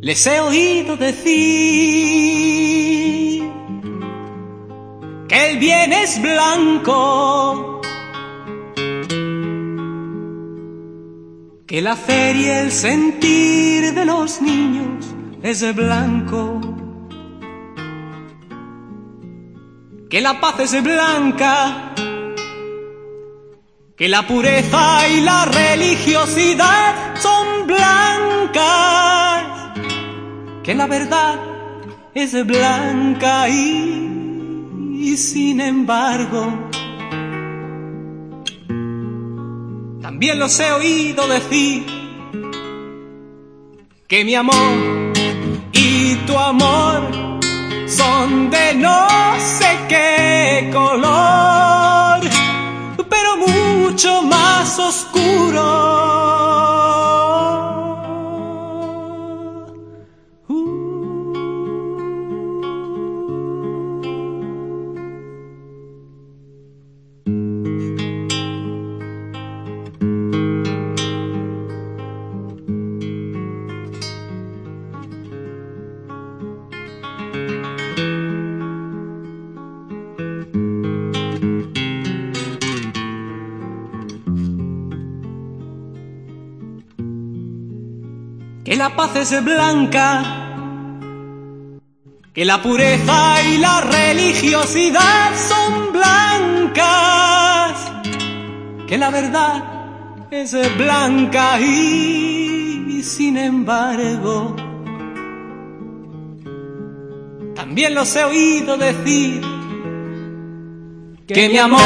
Les he oído decir que el bien es blanco, que la feria y el sentir de los niños es blanco, que la paz es blanca, que la pureza y la religiosidad son blancas que la verdad es blanca y, sin embargo también los he oído decir que mi amor y tu amor son de no sé qué color, pero mucho más oscuro que la paz es blanca, que la pureza y la religiosidad son blancas, que la verdad es blanca y, sin embargo también los he oído decir que mi amor